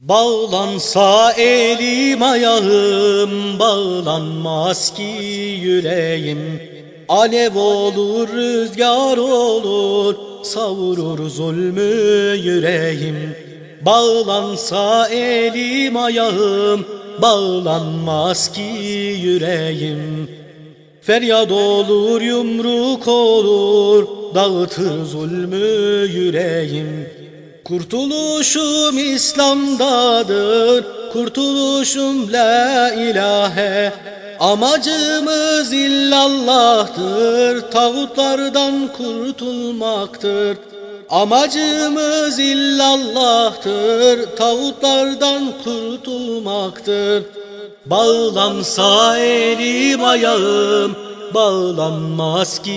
Bağlansa elim ayağım Bağlanmaz ki yüreğim. Alev olur rüzgar olur Savurur zulmü yüreğim. Bağlansa elim ayağım Bağlanmaz ki yüreğim. Feryat olur yumruk olur Dağıtır zulmü yüreğim Kurtuluşum İslam'dadır Kurtuluşum la ilahe. Amacımız illallah'tır Tağutlardan kurtulmaktır. Amacımız illallah'tır Tağutlardan kurtulmaktır. Bağlansa elim ayağım Bağlanmaz ki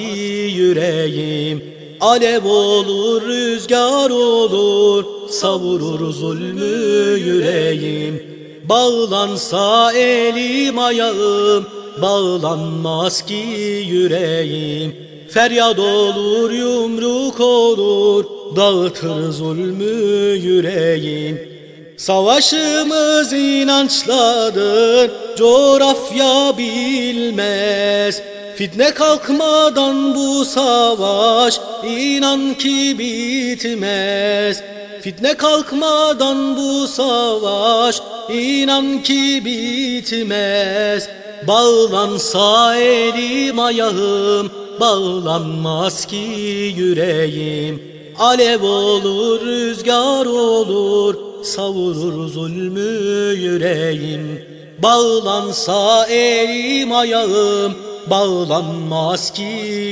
yüreğim Alev olur rüzgar olur Savurur zulmü yüreğim. Bağlansa elim ayağım Bağlanmaz ki yüreğim. Feryat olur yumruk olur Dağıtır zulmü yüreğim. Savaşımız inançladır, coğrafya bilmez. Fitne kalkmadan bu savaş inan ki bitmez. Fitne kalkmadan bu savaş inan ki bitmez. Bağlansa elim ayağım bağlanmaz ki yüreğim. Alev olur rüzgar olur savurur zulmü yüreğim Bağlansa elim ayağım bağlanmaz ki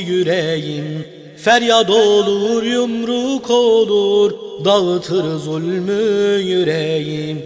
yüreğim. Feryat olur yumruk olur. Dağıtır zulmü yüreğim.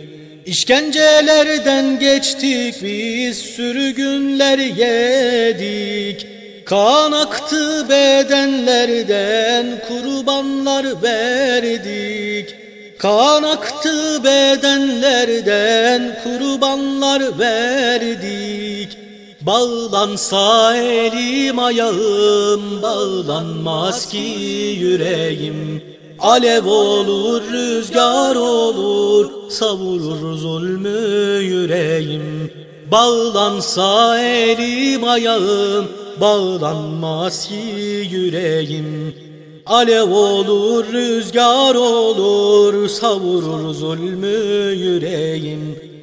İşkencelerden geçtik biz sürgünler yedik. Kan aktı bedenlerden kurbanlar verdik. Kan aktı bedenlerden kurbanlar verdik Bağlansa elim ayağım bağlanmaz ki yüreğim. Alev olur rüzgar olur savurur zulmü yüreğim. Bağlansa elim ayağım bağlanmaz ki yüreğim. Alev olur rüzgar olur savurur zulmü yüreğim